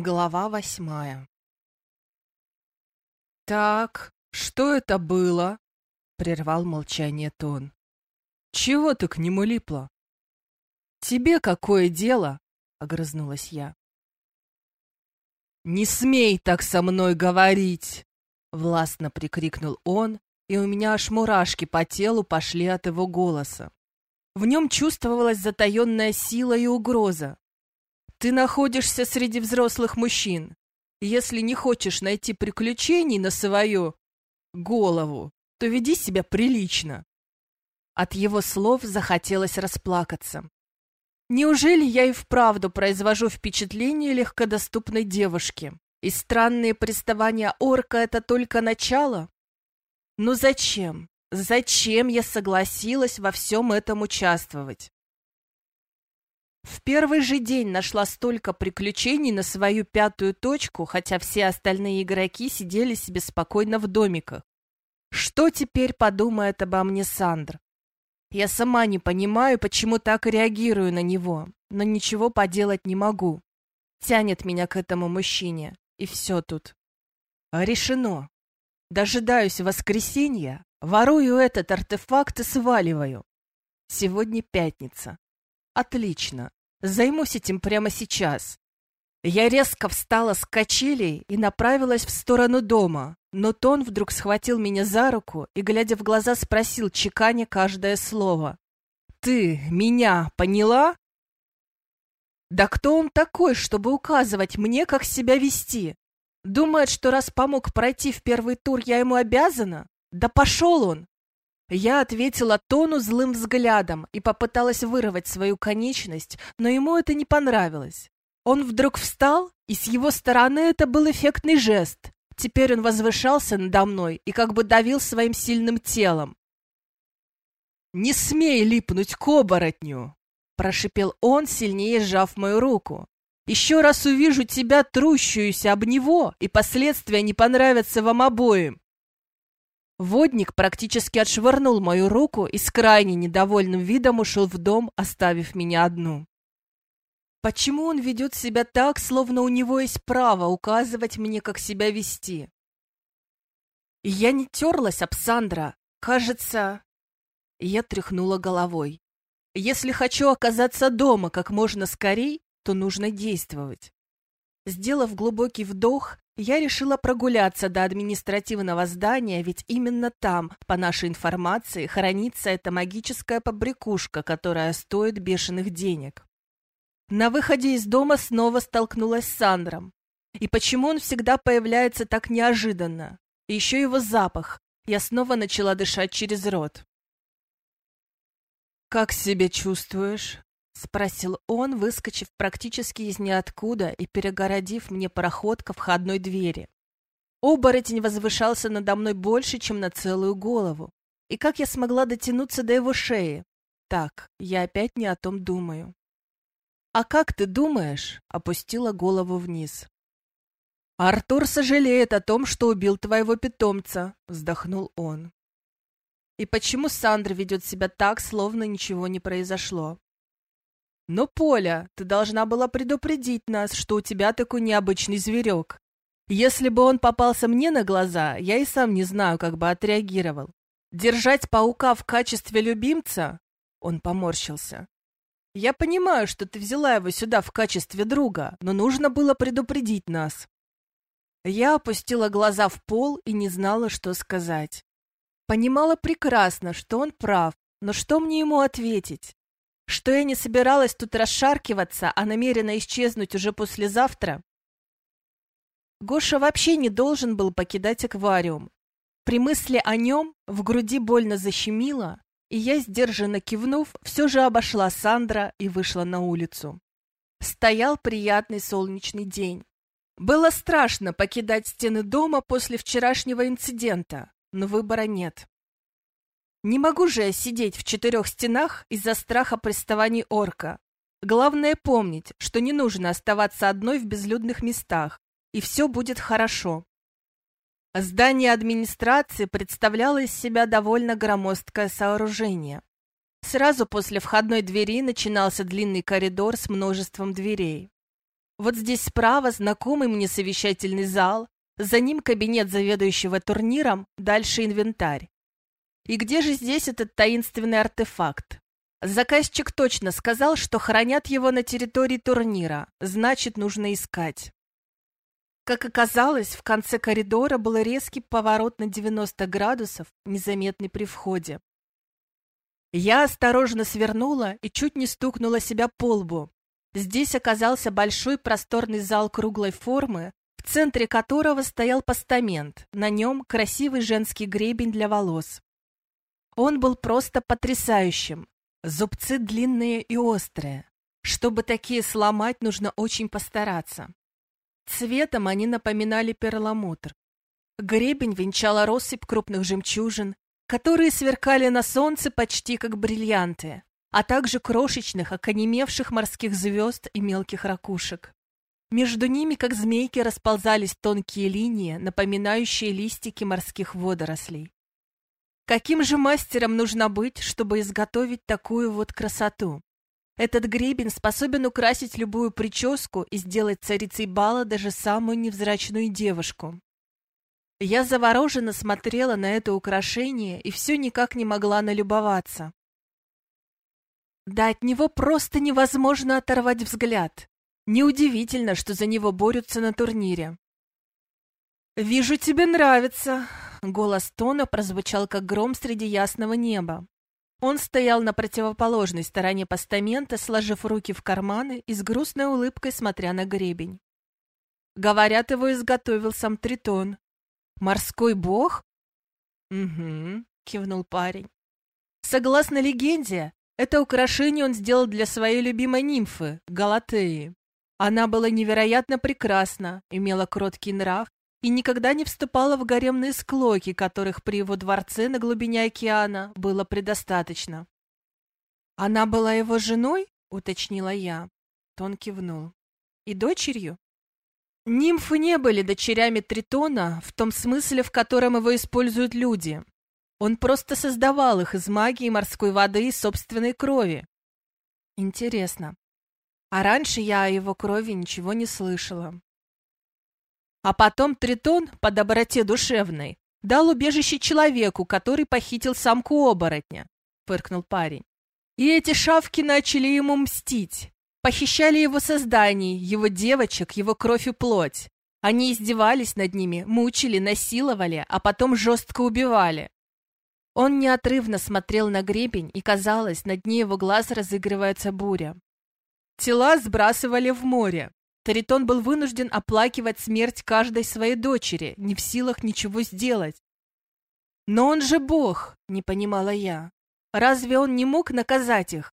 Глава восьмая «Так, что это было?» — прервал молчание Тон. «Чего ты к нему липла?» «Тебе какое дело?» — огрызнулась я. «Не смей так со мной говорить!» — властно прикрикнул он, и у меня аж мурашки по телу пошли от его голоса. В нем чувствовалась затаенная сила и угроза. Ты находишься среди взрослых мужчин. Если не хочешь найти приключений на свою голову, то веди себя прилично. От его слов захотелось расплакаться. Неужели я и вправду произвожу впечатление легкодоступной девушки? И странные приставания орка — это только начало? Ну зачем? Зачем я согласилась во всем этом участвовать? В первый же день нашла столько приключений на свою пятую точку, хотя все остальные игроки сидели себе спокойно в домиках. Что теперь подумает обо мне Сандр? Я сама не понимаю, почему так реагирую на него, но ничего поделать не могу. Тянет меня к этому мужчине, и все тут. Решено. Дожидаюсь воскресенья, ворую этот артефакт и сваливаю. Сегодня пятница. Отлично. Займусь этим прямо сейчас. Я резко встала с качелей и направилась в сторону дома, но Тон вдруг схватил меня за руку и, глядя в глаза, спросил, чеканя каждое слово. «Ты меня поняла?» «Да кто он такой, чтобы указывать мне, как себя вести? Думает, что раз помог пройти в первый тур, я ему обязана? Да пошел он!» Я ответила Тону злым взглядом и попыталась вырвать свою конечность, но ему это не понравилось. Он вдруг встал, и с его стороны это был эффектный жест. Теперь он возвышался надо мной и как бы давил своим сильным телом. «Не смей липнуть к оборотню!» — прошипел он, сильнее сжав мою руку. Еще раз увижу тебя, трущуюся об него, и последствия не понравятся вам обоим. Водник практически отшвырнул мою руку и с крайне недовольным видом ушел в дом, оставив меня одну. Почему он ведет себя так, словно у него есть право указывать мне, как себя вести? И я не терлась об Сандра. Кажется... Я тряхнула головой. Если хочу оказаться дома как можно скорей, то нужно действовать. Сделав глубокий вдох, я решила прогуляться до административного здания, ведь именно там, по нашей информации, хранится эта магическая побрякушка, которая стоит бешеных денег. На выходе из дома снова столкнулась с Сандром. И почему он всегда появляется так неожиданно? И еще его запах. Я снова начала дышать через рот. «Как себя чувствуешь?» — спросил он, выскочив практически из ниоткуда и перегородив мне проход ко входной двери. Оборотень возвышался надо мной больше, чем на целую голову. И как я смогла дотянуться до его шеи? Так, я опять не о том думаю. «А как ты думаешь?» — опустила голову вниз. «Артур сожалеет о том, что убил твоего питомца», — вздохнул он. «И почему Сандра ведет себя так, словно ничего не произошло?» Но, Поля, ты должна была предупредить нас, что у тебя такой необычный зверек. Если бы он попался мне на глаза, я и сам не знаю, как бы отреагировал. Держать паука в качестве любимца? Он поморщился. Я понимаю, что ты взяла его сюда в качестве друга, но нужно было предупредить нас. Я опустила глаза в пол и не знала, что сказать. Понимала прекрасно, что он прав, но что мне ему ответить? Что я не собиралась тут расшаркиваться, а намерена исчезнуть уже послезавтра? Гоша вообще не должен был покидать аквариум. При мысли о нем в груди больно защемило, и я, сдержанно кивнув, все же обошла Сандра и вышла на улицу. Стоял приятный солнечный день. Было страшно покидать стены дома после вчерашнего инцидента, но выбора нет. Не могу же я сидеть в четырех стенах из-за страха приставаний орка. Главное помнить, что не нужно оставаться одной в безлюдных местах, и все будет хорошо. Здание администрации представляло из себя довольно громоздкое сооружение. Сразу после входной двери начинался длинный коридор с множеством дверей. Вот здесь справа знакомый мне совещательный зал, за ним кабинет заведующего турниром, дальше инвентарь. И где же здесь этот таинственный артефакт? Заказчик точно сказал, что хранят его на территории турнира, значит, нужно искать. Как оказалось, в конце коридора был резкий поворот на 90 градусов, незаметный при входе. Я осторожно свернула и чуть не стукнула себя по лбу. Здесь оказался большой просторный зал круглой формы, в центре которого стоял постамент, на нем красивый женский гребень для волос. Он был просто потрясающим, Зубцы длинные и острые. Чтобы такие сломать, нужно очень постараться. Цветом они напоминали перламутр. Гребень венчала россыпь крупных жемчужин, которые сверкали на солнце почти как бриллианты, а также крошечных, оконемевших морских звезд и мелких ракушек. Между ними, как змейки, расползались тонкие линии, напоминающие листики морских водорослей. Каким же мастером нужно быть, чтобы изготовить такую вот красоту? Этот гребень способен украсить любую прическу и сделать царицей бала даже самую невзрачную девушку. Я завороженно смотрела на это украшение и все никак не могла налюбоваться. Да от него просто невозможно оторвать взгляд. Неудивительно, что за него борются на турнире. «Вижу, тебе нравится», Голос Тона прозвучал, как гром среди ясного неба. Он стоял на противоположной стороне постамента, сложив руки в карманы и с грустной улыбкой смотря на гребень. Говорят, его изготовил сам Тритон. «Морской бог?» «Угу», — кивнул парень. «Согласно легенде, это украшение он сделал для своей любимой нимфы, Галатеи. Она была невероятно прекрасна, имела кроткий нрав и никогда не вступала в гаремные склоки, которых при его дворце на глубине океана было предостаточно. «Она была его женой?» — уточнила я. Тон кивнул. «И дочерью?» Нимфы не были дочерями Тритона в том смысле, в котором его используют люди. Он просто создавал их из магии морской воды и собственной крови. Интересно. А раньше я о его крови ничего не слышала. А потом Тритон, по доброте душевной, дал убежище человеку, который похитил самку оборотня, — фыркнул парень. И эти шавки начали ему мстить. Похищали его созданий, его девочек, его кровь и плоть. Они издевались над ними, мучили, насиловали, а потом жестко убивали. Он неотрывно смотрел на гребень, и, казалось, на дне его глаз разыгрывается буря. Тела сбрасывали в море, Таритон был вынужден оплакивать смерть каждой своей дочери, не в силах ничего сделать. «Но он же бог!» — не понимала я. «Разве он не мог наказать их?»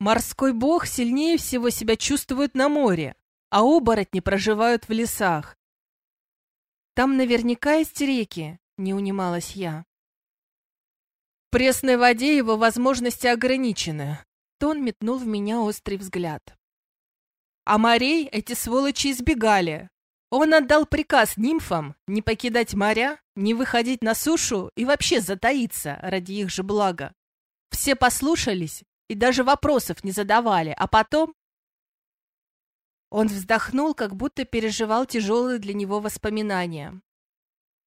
Морской бог сильнее всего себя чувствует на море, а оборотни проживают в лесах. Там наверняка есть реки, не унималась я. В пресной воде его возможности ограничены. Тон метнул в меня острый взгляд. А морей эти сволочи избегали. Он отдал приказ нимфам не покидать моря, не выходить на сушу и вообще затаиться ради их же блага. Все послушались и даже вопросов не задавали, а потом... Он вздохнул, как будто переживал тяжелые для него воспоминания.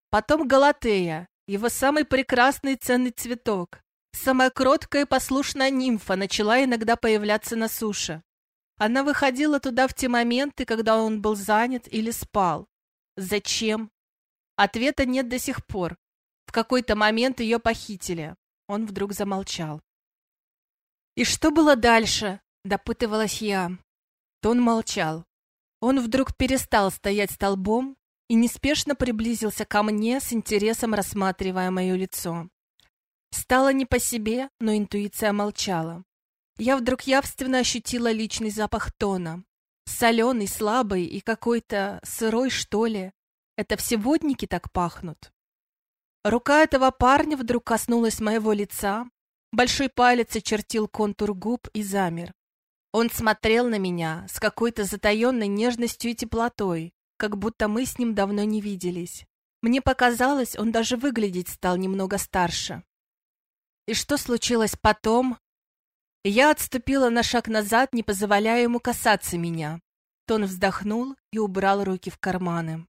Потом Галатея, его самый прекрасный и ценный цветок. Самая кроткая и послушная нимфа начала иногда появляться на суше. Она выходила туда в те моменты, когда он был занят или спал. Зачем? Ответа нет до сих пор. В какой-то момент ее похитили. Он вдруг замолчал. «И что было дальше?» — допытывалась я. Тон молчал. Он вдруг перестал стоять столбом и неспешно приблизился ко мне с интересом рассматривая мое лицо. Стало не по себе, но интуиция молчала. Я вдруг явственно ощутила личный запах тона. Соленый, слабый и какой-то сырой, что ли. Это все водники так пахнут. Рука этого парня вдруг коснулась моего лица. Большой палец очертил контур губ и замер. Он смотрел на меня с какой-то затаенной нежностью и теплотой, как будто мы с ним давно не виделись. Мне показалось, он даже выглядеть стал немного старше. И что случилось потом, Я отступила на шаг назад, не позволяя ему касаться меня. Тон вздохнул и убрал руки в карманы.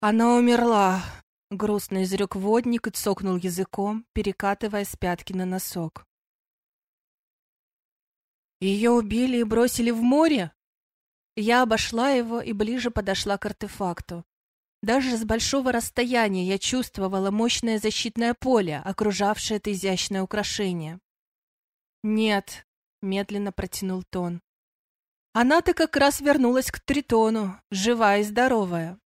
«Она умерла», — грустно изрек водник и цокнул языком, перекатывая с пятки на носок. «Ее убили и бросили в море?» Я обошла его и ближе подошла к артефакту. Даже с большого расстояния я чувствовала мощное защитное поле, окружавшее это изящное украшение. «Нет», — медленно протянул Тон. Она-то как раз вернулась к Тритону, живая и здоровая.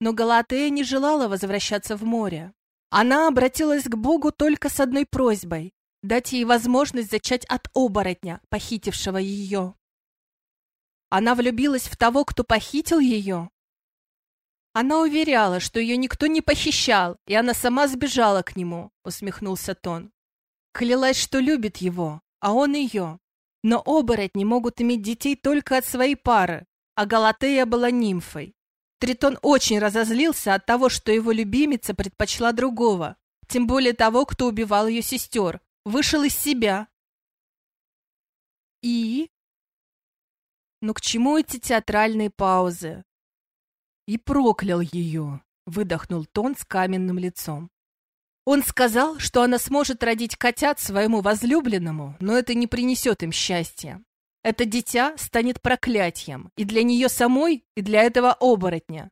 Но Галатея не желала возвращаться в море. Она обратилась к Богу только с одной просьбой — дать ей возможность зачать от оборотня, похитившего ее. Она влюбилась в того, кто похитил ее. Она уверяла, что ее никто не похищал, и она сама сбежала к нему, усмехнулся Тон. Клялась, что любит его, а он ее. Но оборотни могут иметь детей только от своей пары, а Галатея была нимфой. Тритон очень разозлился от того, что его любимица предпочла другого, тем более того, кто убивал ее сестер, вышел из себя. И? Ну к чему эти театральные паузы? И проклял ее, выдохнул Тон с каменным лицом. Он сказал, что она сможет родить котят своему возлюбленному, но это не принесет им счастья. Это дитя станет проклятием и для нее самой, и для этого оборотня.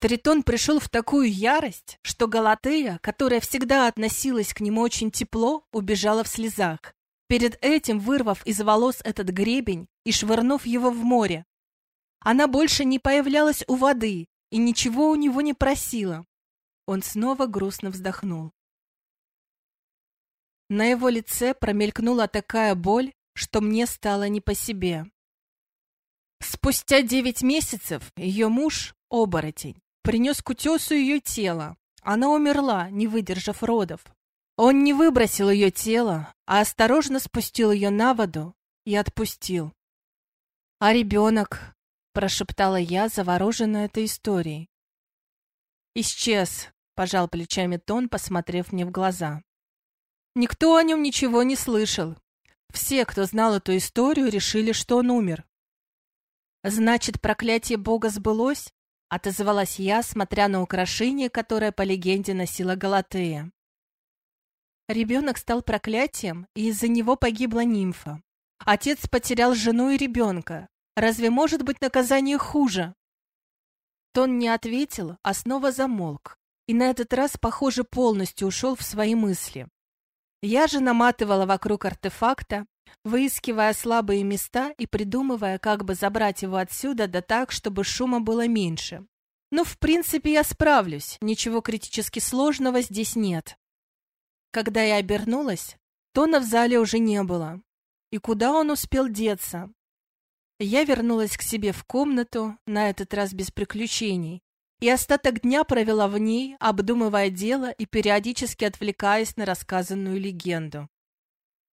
Тритон пришел в такую ярость, что Галатея, которая всегда относилась к нему очень тепло, убежала в слезах, перед этим вырвав из волос этот гребень и швырнув его в море. Она больше не появлялась у воды и ничего у него не просила. Он снова грустно вздохнул. На его лице промелькнула такая боль, что мне стало не по себе. Спустя девять месяцев ее муж, оборотень, принес к утесу ее тело. Она умерла, не выдержав родов. Он не выбросил ее тело, а осторожно спустил ее на воду и отпустил. «А ребенок?» – прошептала я, завороженная этой историей. «Исчез», – пожал плечами Тон, посмотрев мне в глаза. Никто о нем ничего не слышал. Все, кто знал эту историю, решили, что он умер. «Значит, проклятие Бога сбылось?» — отозвалась я, смотря на украшение, которое, по легенде, носила Галатея. Ребенок стал проклятием, и из-за него погибла нимфа. Отец потерял жену и ребенка. Разве может быть наказание хуже? Тон не ответил, а снова замолк. И на этот раз, похоже, полностью ушел в свои мысли. Я же наматывала вокруг артефакта, выискивая слабые места и придумывая, как бы забрать его отсюда, да так, чтобы шума было меньше. Ну, в принципе, я справлюсь, ничего критически сложного здесь нет. Когда я обернулась, Тона в зале уже не было. И куда он успел деться? Я вернулась к себе в комнату, на этот раз без приключений, и остаток дня провела в ней, обдумывая дело и периодически отвлекаясь на рассказанную легенду.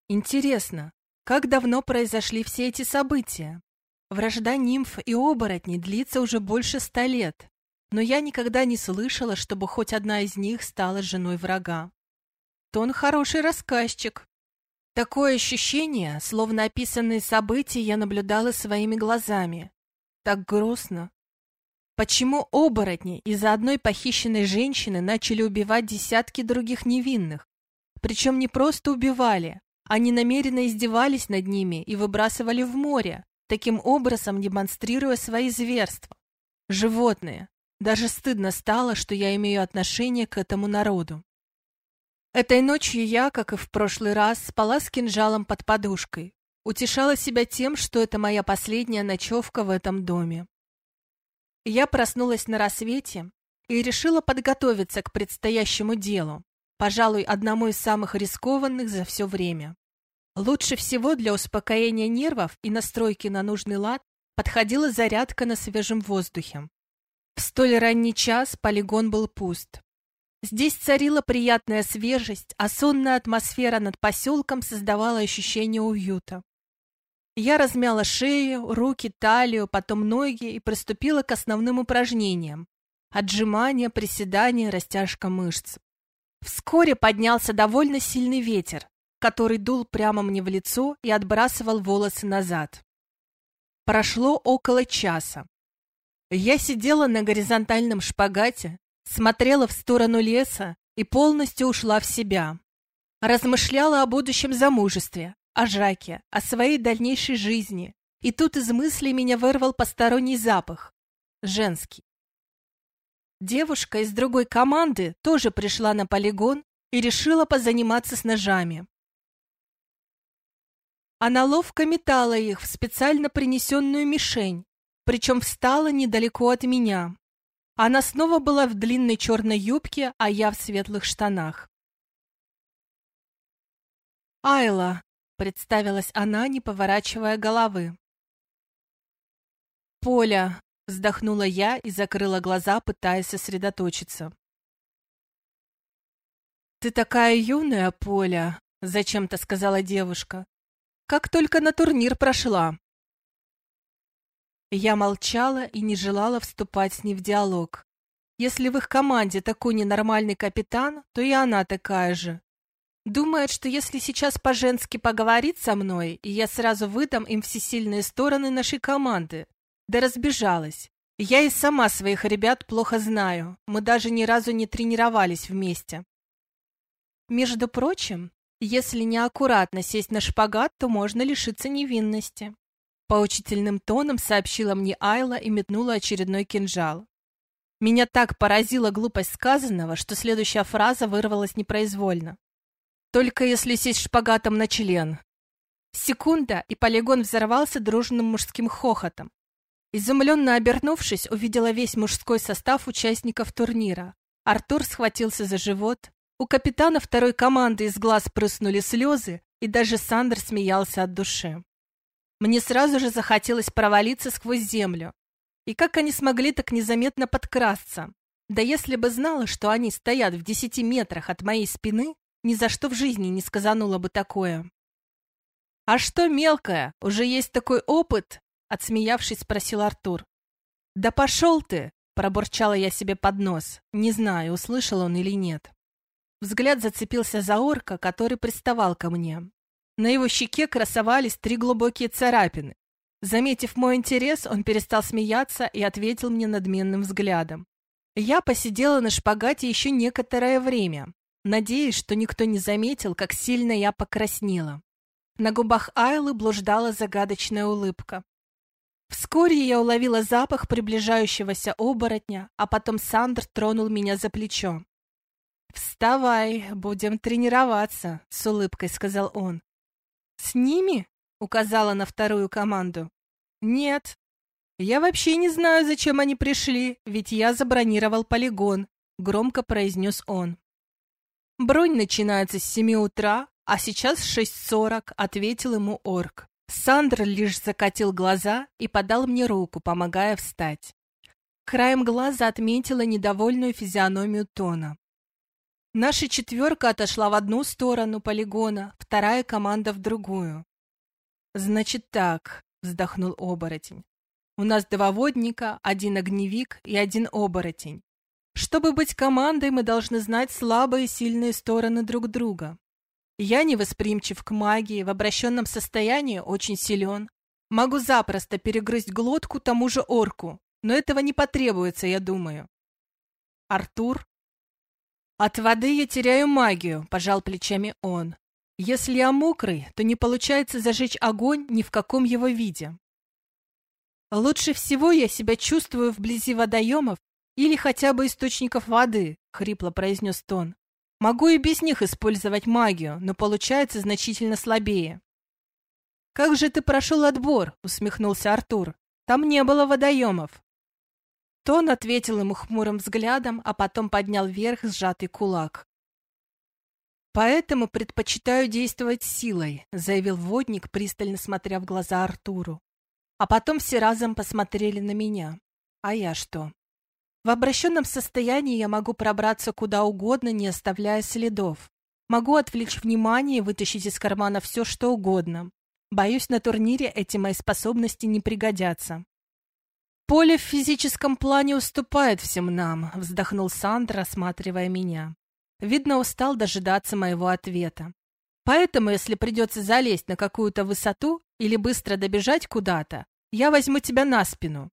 Интересно, как давно произошли все эти события? Вражда нимф и оборотней длится уже больше ста лет, но я никогда не слышала, чтобы хоть одна из них стала женой врага. Тон хороший рассказчик. Такое ощущение, словно описанные события я наблюдала своими глазами. Так грустно, Почему оборотни из-за одной похищенной женщины начали убивать десятки других невинных? Причем не просто убивали, они намеренно издевались над ними и выбрасывали в море, таким образом демонстрируя свои зверства. Животные. Даже стыдно стало, что я имею отношение к этому народу. Этой ночью я, как и в прошлый раз, спала с кинжалом под подушкой. Утешала себя тем, что это моя последняя ночевка в этом доме. Я проснулась на рассвете и решила подготовиться к предстоящему делу, пожалуй, одному из самых рискованных за все время. Лучше всего для успокоения нервов и настройки на нужный лад подходила зарядка на свежем воздухе. В столь ранний час полигон был пуст. Здесь царила приятная свежесть, а сонная атмосфера над поселком создавала ощущение уюта. Я размяла шею, руки, талию, потом ноги и приступила к основным упражнениям. Отжимания, приседания, растяжка мышц. Вскоре поднялся довольно сильный ветер, который дул прямо мне в лицо и отбрасывал волосы назад. Прошло около часа. Я сидела на горизонтальном шпагате, смотрела в сторону леса и полностью ушла в себя. Размышляла о будущем замужестве, о Жаке, о своей дальнейшей жизни. И тут из мыслей меня вырвал посторонний запах. Женский. Девушка из другой команды тоже пришла на полигон и решила позаниматься с ножами. Она ловко метала их в специально принесенную мишень, причем встала недалеко от меня. Она снова была в длинной черной юбке, а я в светлых штанах. «Айла», — представилась она, не поворачивая головы. «Поля», — вздохнула я и закрыла глаза, пытаясь сосредоточиться. «Ты такая юная, Поля», — зачем-то сказала девушка. «Как только на турнир прошла». Я молчала и не желала вступать с ней в диалог. Если в их команде такой ненормальный капитан, то и она такая же. Думает, что если сейчас по-женски поговорит со мной, и я сразу выдам им все сильные стороны нашей команды. Да разбежалась. Я и сама своих ребят плохо знаю. Мы даже ни разу не тренировались вместе. Между прочим, если неаккуратно сесть на шпагат, то можно лишиться невинности. Поучительным тоном сообщила мне Айла и метнула очередной кинжал. Меня так поразила глупость сказанного, что следующая фраза вырвалась непроизвольно. Только если сесть шпагатом на член. Секунда, и полигон взорвался дружным мужским хохотом. Изумленно обернувшись, увидела весь мужской состав участников турнира. Артур схватился за живот, у капитана второй команды из глаз прыснули слезы, и даже Сандер смеялся от души. Мне сразу же захотелось провалиться сквозь землю. И как они смогли так незаметно подкрасться? Да если бы знала, что они стоят в десяти метрах от моей спины, ни за что в жизни не сказанула бы такое. «А что, мелкая, уже есть такой опыт?» Отсмеявшись, спросил Артур. «Да пошел ты!» – пробурчала я себе под нос. Не знаю, услышал он или нет. Взгляд зацепился за орка, который приставал ко мне. На его щеке красовались три глубокие царапины. Заметив мой интерес, он перестал смеяться и ответил мне надменным взглядом. Я посидела на шпагате еще некоторое время, надеясь, что никто не заметил, как сильно я покраснела. На губах Айлы блуждала загадочная улыбка. Вскоре я уловила запах приближающегося оборотня, а потом Сандр тронул меня за плечо. «Вставай, будем тренироваться», — с улыбкой сказал он. «С ними?» — указала на вторую команду. «Нет. Я вообще не знаю, зачем они пришли, ведь я забронировал полигон», — громко произнес он. «Бронь начинается с семи утра, а сейчас шесть сорок», — ответил ему орк. Сандр лишь закатил глаза и подал мне руку, помогая встать. Краем глаза отметила недовольную физиономию Тона. Наша четверка отошла в одну сторону полигона, вторая команда в другую. «Значит так», — вздохнул оборотень. «У нас два водника, один огневик и один оборотень. Чтобы быть командой, мы должны знать слабые и сильные стороны друг друга. Я не восприимчив к магии, в обращенном состоянии очень силен. Могу запросто перегрызть глотку тому же орку, но этого не потребуется, я думаю. Артур «От воды я теряю магию», — пожал плечами он. «Если я мокрый, то не получается зажечь огонь ни в каком его виде. Лучше всего я себя чувствую вблизи водоемов или хотя бы источников воды», — хрипло произнес Тон. «Могу и без них использовать магию, но получается значительно слабее». «Как же ты прошел отбор?» — усмехнулся Артур. «Там не было водоемов». Тон ответил ему хмурым взглядом, а потом поднял вверх сжатый кулак. «Поэтому предпочитаю действовать силой», — заявил водник, пристально смотря в глаза Артуру. А потом все разом посмотрели на меня. А я что? В обращенном состоянии я могу пробраться куда угодно, не оставляя следов. Могу отвлечь внимание и вытащить из кармана все, что угодно. Боюсь, на турнире эти мои способности не пригодятся. «Поле в физическом плане уступает всем нам», — вздохнул Сандра, рассматривая меня. Видно, устал дожидаться моего ответа. Поэтому, если придется залезть на какую-то высоту или быстро добежать куда-то, я возьму тебя на спину.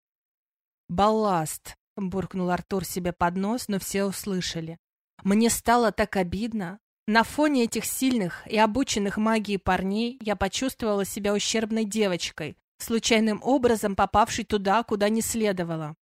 Балласт, буркнул Артур себе под нос, но все услышали. Мне стало так обидно. На фоне этих сильных и обученных магии парней я почувствовала себя ущербной девочкой, случайным образом попавшей туда, куда не следовало.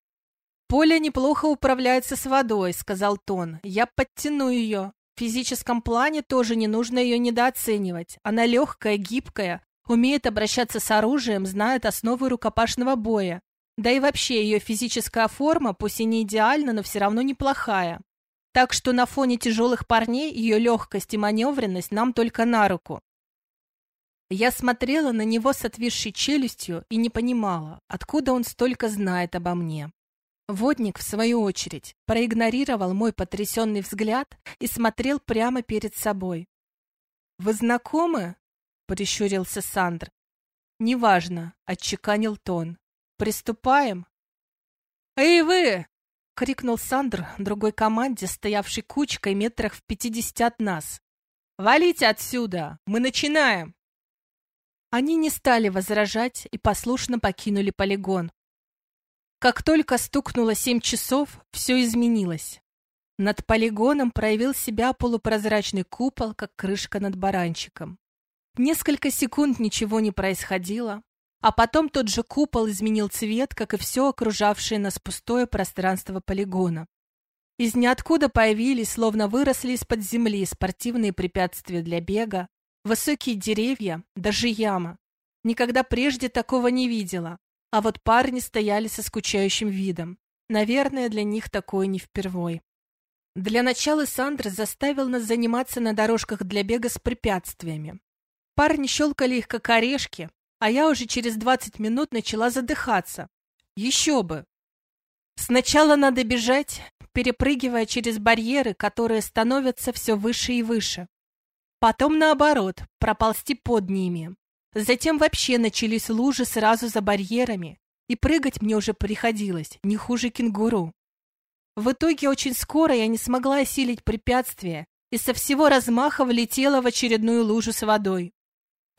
«Поля неплохо управляется с водой», — сказал Тон. «Я подтяну ее. В физическом плане тоже не нужно ее недооценивать. Она легкая, гибкая, умеет обращаться с оружием, знает основы рукопашного боя. Да и вообще ее физическая форма, пусть и не идеальна, но все равно неплохая. Так что на фоне тяжелых парней ее легкость и маневренность нам только на руку. Я смотрела на него с отвисшей челюстью и не понимала, откуда он столько знает обо мне. Водник, в свою очередь, проигнорировал мой потрясенный взгляд и смотрел прямо перед собой. «Вы знакомы?» — прищурился Сандр. «Неважно», — отчеканил тон. «Приступаем?» «Эй, вы!» — крикнул Сандр другой команде, стоявшей кучкой метрах в пятидесяти от нас. «Валите отсюда! Мы начинаем!» Они не стали возражать и послушно покинули полигон. Как только стукнуло семь часов, все изменилось. Над полигоном проявил себя полупрозрачный купол, как крышка над баранчиком. Несколько секунд ничего не происходило, а потом тот же купол изменил цвет, как и все окружавшее нас пустое пространство полигона. Из ниоткуда появились, словно выросли из-под земли, спортивные препятствия для бега, высокие деревья, даже яма. Никогда прежде такого не видела, а вот парни стояли со скучающим видом. Наверное, для них такое не впервой. Для начала Сандр заставил нас заниматься на дорожках для бега с препятствиями. Парни щелкали их как орешки, а я уже через 20 минут начала задыхаться. Еще бы! Сначала надо бежать, перепрыгивая через барьеры, которые становятся все выше и выше. Потом, наоборот, проползти под ними, Затем вообще начались лужи сразу за барьерами, и прыгать мне уже приходилось, не хуже кенгуру. В итоге очень скоро я не смогла осилить препятствие и со всего размаха влетела в очередную лужу с водой.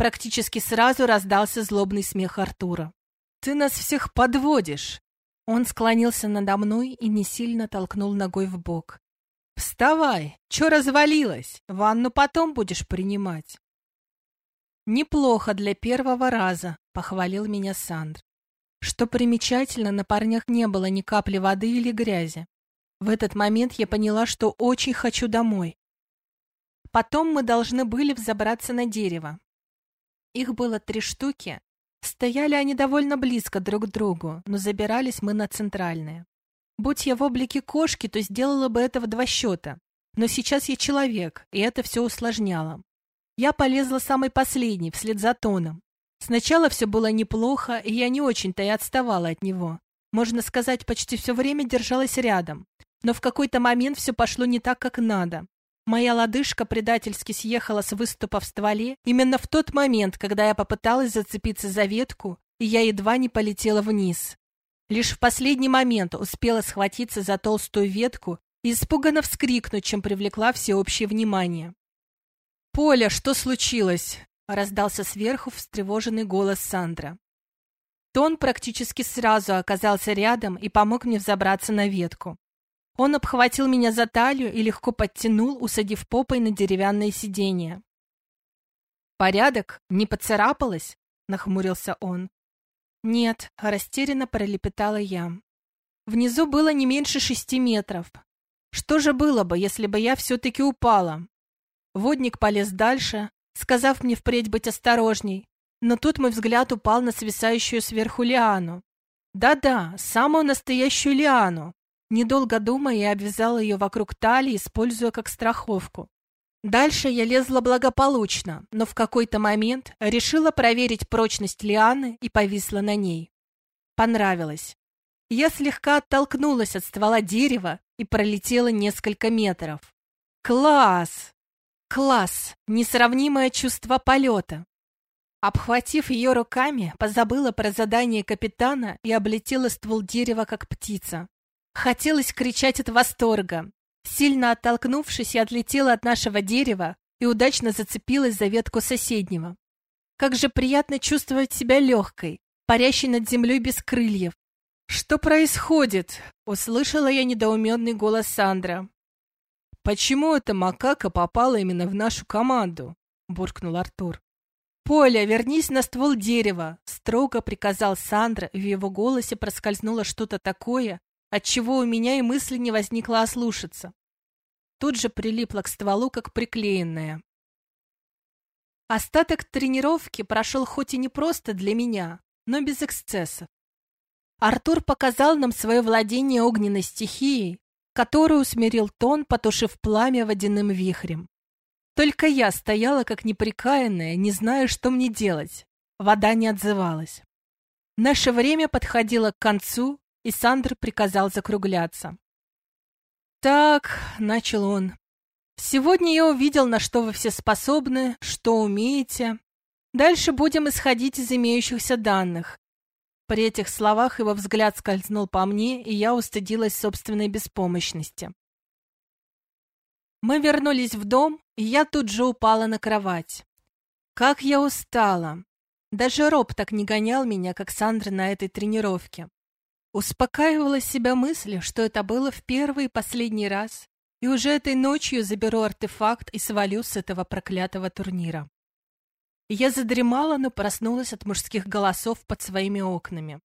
Практически сразу раздался злобный смех Артура. «Ты нас всех подводишь!» Он склонился надо мной и не сильно толкнул ногой в бок. «Вставай! Чё развалилась? Ванну потом будешь принимать!» «Неплохо для первого раза», — похвалил меня Сандр. Что примечательно, на парнях не было ни капли воды или грязи. В этот момент я поняла, что очень хочу домой. Потом мы должны были взобраться на дерево. Их было три штуки. Стояли они довольно близко друг к другу, но забирались мы на центральное. Будь я в облике кошки, то сделала бы это в два счета. Но сейчас я человек, и это все усложняло. Я полезла самой последней, вслед за Тоном. Сначала все было неплохо, и я не очень-то и отставала от него. Можно сказать, почти все время держалась рядом. Но в какой-то момент все пошло не так, как надо. Моя лодыжка предательски съехала с выступа в стволе именно в тот момент, когда я попыталась зацепиться за ветку, и я едва не полетела вниз. Лишь в последний момент успела схватиться за толстую ветку и испуганно вскрикнуть, чем привлекла всеобщее внимание. «Поля, что случилось?» — раздался сверху встревоженный голос Сандра. Тон практически сразу оказался рядом и помог мне взобраться на ветку. Он обхватил меня за талию и легко подтянул, усадив попой на деревянное сиденье. «Порядок? Не поцарапалась?» — нахмурился он. «Нет», — растерянно пролепетала я. Внизу было не меньше шести метров. Что же было бы, если бы я все-таки упала? Водник полез дальше, сказав мне впредь быть осторожней, но тут мой взгляд упал на свисающую сверху лиану. Да-да, самую настоящую лиану. Недолго думая, я обвязала ее вокруг талии, используя как страховку. Дальше я лезла благополучно, но в какой-то момент решила проверить прочность лианы и повисла на ней. Понравилось. Я слегка оттолкнулась от ствола дерева и пролетела несколько метров. Класс! Класс! Несравнимое чувство полета! Обхватив ее руками, позабыла про задание капитана и облетела ствол дерева, как птица. Хотелось кричать от восторга. Сильно оттолкнувшись, я отлетела от нашего дерева, и удачно зацепилась за ветку соседнего. Как же приятно чувствовать себя легкой, парящей над землей без крыльев. «Что происходит?» — услышала я недоуменный голос Сандра. «Почему эта макака попала именно в нашу команду?» — буркнул Артур. «Поля, вернись на ствол дерева!» — строго приказал Сандра, и в его голосе проскользнуло что-то такое, от чего у меня и мысли не возникло ослушаться. Тут же прилипла к стволу, как приклеенная. Остаток тренировки прошел хоть и не просто для меня, но без эксцессов. Артур показал нам свое владение огненной стихией, которую усмирил тон, потушив пламя водяным вихрем. Только я стояла как неприкаянная, не зная, что мне делать. Вода не отзывалась. Наше время подходило к концу, и Сандр приказал закругляться. «Так», — начал он, — «сегодня я увидел, на что вы все способны, что умеете. Дальше будем исходить из имеющихся данных». При этих словах его взгляд скользнул по мне, и я устыдилась собственной беспомощности. Мы вернулись в дом, и я тут же упала на кровать. Как я устала! Даже Роб так не гонял меня, как Сандра на этой тренировке. Успокаивала себя мыслью, что это было в первый и последний раз, и уже этой ночью заберу артефакт и свалю с этого проклятого турнира. Я задремала, но проснулась от мужских голосов под своими окнами.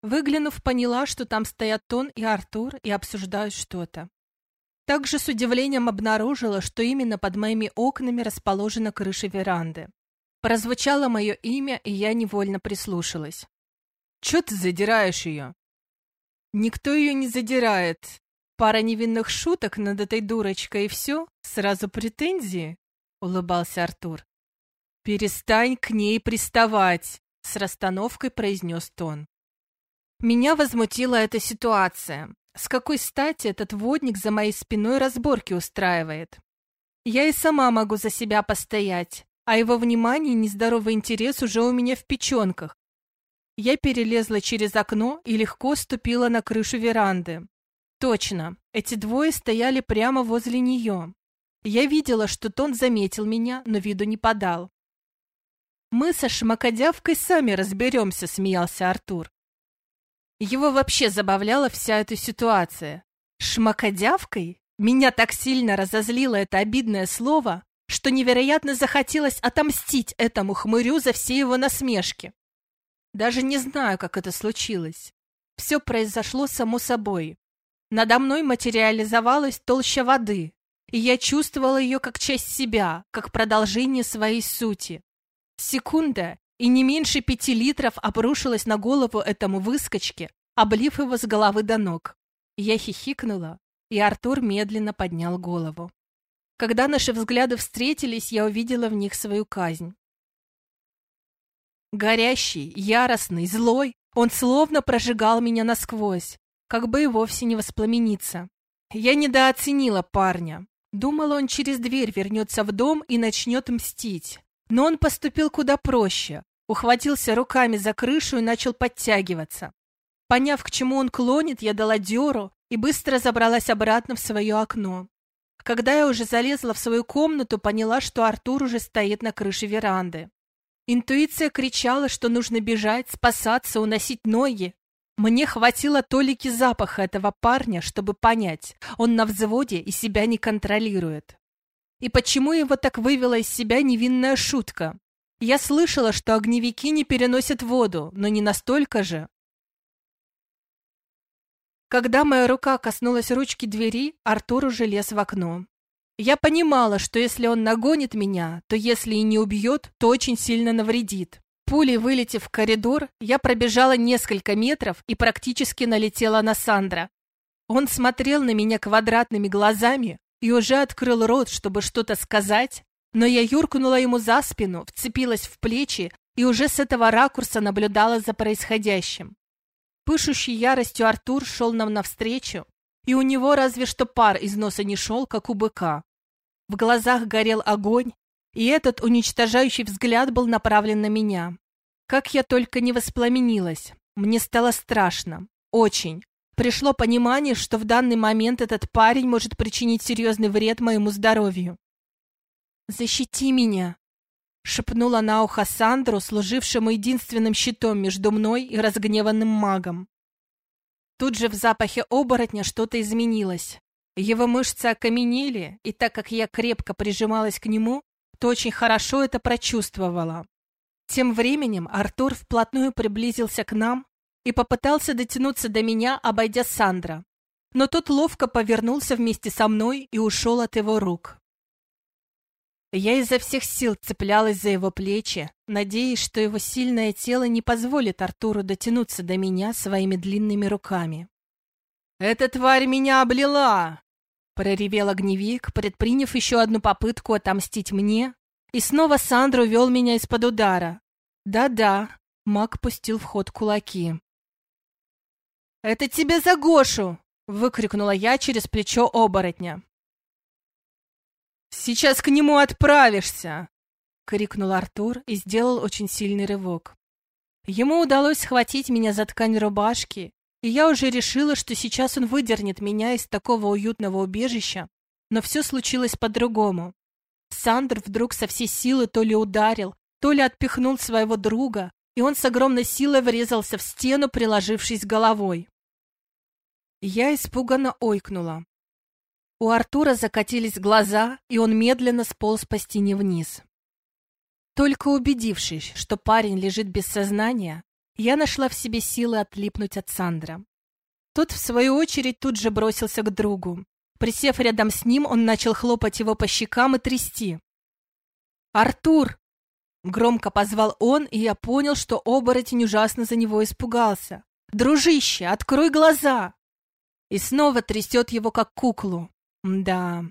Выглянув, поняла, что там стоят Тон и Артур и обсуждают что-то. Также с удивлением обнаружила, что именно под моими окнами расположена крыша веранды. Прозвучало мое имя, и я невольно прислушалась. «Чё ты задираешь ее?» Никто ее не задирает. Пара невинных шуток над этой дурочкой и все, сразу претензии, — улыбался Артур. «Перестань к ней приставать», — с расстановкой произнес Тон. Меня возмутила эта ситуация. С какой стати этот водник за моей спиной разборки устраивает? Я и сама могу за себя постоять, а его внимание и нездоровый интерес уже у меня в печенках. Я перелезла через окно и легко ступила на крышу веранды. Точно, эти двое стояли прямо возле нее. Я видела, что Тон заметил меня, но виду не подал. «Мы со шмакодявкой сами разберемся», — смеялся Артур. Его вообще забавляла вся эта ситуация. «Шмакодявкой?» Меня так сильно разозлило это обидное слово, что невероятно захотелось отомстить этому хмырю за все его насмешки. Даже не знаю, как это случилось. Все произошло само собой. Надо мной материализовалась толща воды, и я чувствовала ее как часть себя, как продолжение своей сути. Секунда, и не меньше пяти литров обрушилась на голову этому выскочке, облив его с головы до ног. Я хихикнула, и Артур медленно поднял голову. Когда наши взгляды встретились, я увидела в них свою казнь. Горящий, яростный, злой, он словно прожигал меня насквозь, как бы и вовсе не воспламениться. Я недооценила парня. Думала, он через дверь вернется в дом и начнет мстить. Но он поступил куда проще. Ухватился руками за крышу и начал подтягиваться. Поняв, к чему он клонит, я дала дёру и быстро забралась обратно в свое окно. Когда я уже залезла в свою комнату, поняла, что Артур уже стоит на крыше веранды. Интуиция кричала, что нужно бежать, спасаться, уносить ноги. Мне хватило толики запаха этого парня, чтобы понять, он на взводе и себя не контролирует. И почему его так вывела из себя невинная шутка? Я слышала, что огневики не переносят воду, но не настолько же. Когда моя рука коснулась ручки двери, Артур уже лез в окно. Я понимала, что если он нагонит меня, то если и не убьет, то очень сильно навредит. Пулей вылетев в коридор, я пробежала несколько метров и практически налетела на Сандра. Он смотрел на меня квадратными глазами и уже открыл рот, чтобы что-то сказать, но я юркнула ему за спину, вцепилась в плечи и уже с этого ракурса наблюдала за происходящим. Пышущий яростью Артур шел нам навстречу, и у него разве что пар из носа не шел, как у быка. В глазах горел огонь, и этот уничтожающий взгляд был направлен на меня. Как я только не воспламенилась. Мне стало страшно. Очень. Пришло понимание, что в данный момент этот парень может причинить серьезный вред моему здоровью. защити меня!» шепнула на ухо Сандру, служившему единственным щитом между мной и разгневанным магом. Тут же в запахе оборотня что-то изменилось. Его мышцы окаменели, и так как я крепко прижималась к нему, то очень хорошо это прочувствовала. Тем временем Артур вплотную приблизился к нам и попытался дотянуться до меня, обойдя Сандра. Но тот ловко повернулся вместе со мной и ушел от его рук. Я изо всех сил цеплялась за его плечи, надеясь, что его сильное тело не позволит Артуру дотянуться до меня своими длинными руками. «Эта тварь меня облила!» — проревел огневик, предприняв еще одну попытку отомстить мне, и снова Сандру вел меня из-под удара. Да-да, маг пустил в ход кулаки. «Это тебе за Гошу!» — выкрикнула я через плечо оборотня. «Сейчас к нему отправишься!» — крикнул Артур и сделал очень сильный рывок. Ему удалось схватить меня за ткань рубашки, и я уже решила, что сейчас он выдернет меня из такого уютного убежища, но все случилось по-другому. Сандр вдруг со всей силы то ли ударил, то ли отпихнул своего друга, и он с огромной силой врезался в стену, приложившись головой. Я испуганно ойкнула. У Артура закатились глаза, и он медленно сполз по стене вниз. Только убедившись, что парень лежит без сознания, я нашла в себе силы отлипнуть от Сандра. Тот, в свою очередь, тут же бросился к другу. Присев рядом с ним, он начал хлопать его по щекам и трясти. «Артур!» Громко позвал он, и я понял, что оборотень ужасно за него испугался. «Дружище, открой глаза!» И снова трясет его, как куклу. Да,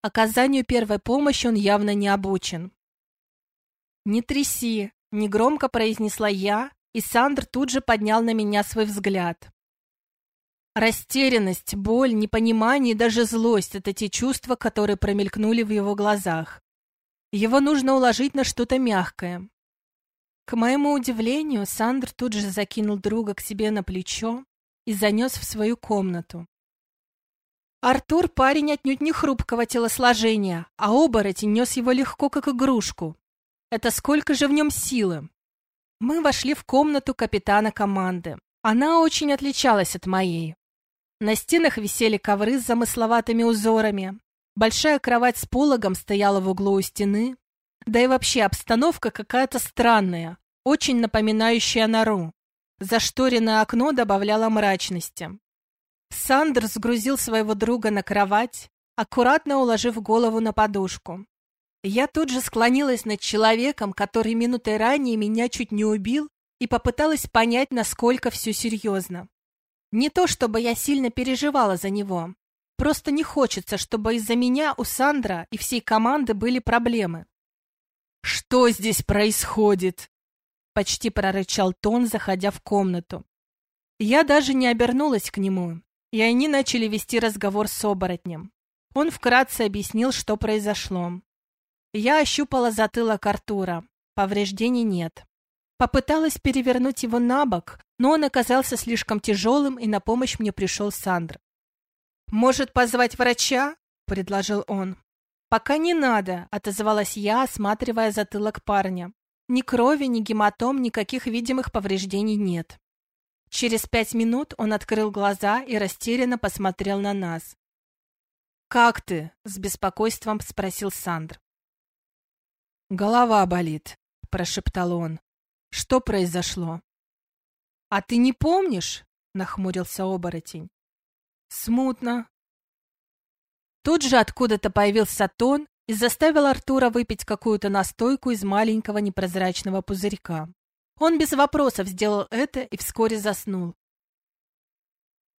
оказанию первой помощи он явно не обучен. «Не тряси!» — негромко произнесла я, и Сандр тут же поднял на меня свой взгляд. Растерянность, боль, непонимание и даже злость — это те чувства, которые промелькнули в его глазах. Его нужно уложить на что-то мягкое. К моему удивлению, Сандр тут же закинул друга к себе на плечо и занес в свою комнату. Артур парень отнюдь не хрупкого телосложения, а оборотень нес его легко, как игрушку. Это сколько же в нем силы? Мы вошли в комнату капитана команды. Она очень отличалась от моей. На стенах висели ковры с замысловатыми узорами. Большая кровать с пологом стояла в углу у стены. Да и вообще обстановка какая-то странная, очень напоминающая нору. Зашторенное окно добавляло мрачности. Сандер сгрузил своего друга на кровать, аккуратно уложив голову на подушку. Я тут же склонилась над человеком, который минутой ранее меня чуть не убил, и попыталась понять, насколько все серьезно. Не то, чтобы я сильно переживала за него. Просто не хочется, чтобы из-за меня у Сандра и всей команды были проблемы. «Что здесь происходит?» Почти прорычал Тон, заходя в комнату. Я даже не обернулась к нему и они начали вести разговор с оборотнем. Он вкратце объяснил, что произошло. Я ощупала затылок Артура. Повреждений нет. Попыталась перевернуть его на бок, но он оказался слишком тяжелым, и на помощь мне пришел Сандр. «Может, позвать врача?» — предложил он. «Пока не надо», — отозвалась я, осматривая затылок парня. «Ни крови, ни гематом, никаких видимых повреждений нет». Через пять минут он открыл глаза и растерянно посмотрел на нас. «Как ты?» — с беспокойством спросил Сандр. «Голова болит», — прошептал он. «Что произошло?» «А ты не помнишь?» — нахмурился оборотень. «Смутно». Тут же откуда-то появился Тон и заставил Артура выпить какую-то настойку из маленького непрозрачного пузырька. Он без вопросов сделал это и вскоре заснул.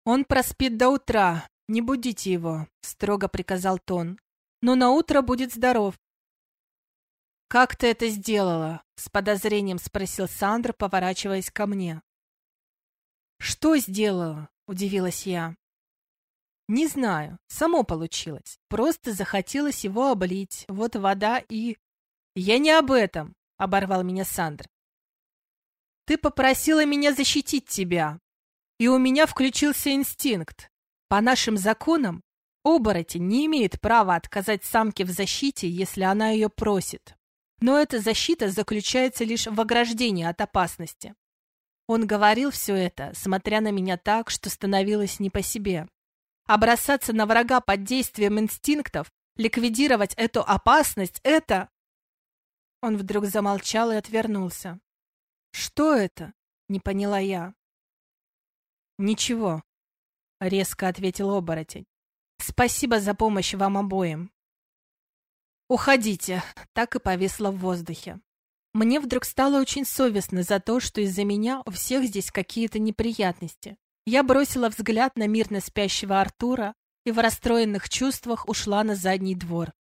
«Он проспит до утра, не будите его», — строго приказал Тон. «Но на утро будет здоров». «Как ты это сделала?» — с подозрением спросил Сандр, поворачиваясь ко мне. «Что сделала?» — удивилась я. «Не знаю, само получилось. Просто захотелось его облить. Вот вода и...» «Я не об этом!» — оборвал меня Сандр. Ты попросила меня защитить тебя, и у меня включился инстинкт. По нашим законам, Оборотень не имеет права отказать самке в защите, если она ее просит. Но эта защита заключается лишь в ограждении от опасности. Он говорил все это, смотря на меня так, что становилось не по себе. А на врага под действием инстинктов, ликвидировать эту опасность — это... Он вдруг замолчал и отвернулся. «Что это?» — не поняла я. «Ничего», — резко ответил оборотень. «Спасибо за помощь вам обоим». «Уходите», — так и повисло в воздухе. Мне вдруг стало очень совестно за то, что из-за меня у всех здесь какие-то неприятности. Я бросила взгляд на мирно спящего Артура и в расстроенных чувствах ушла на задний двор.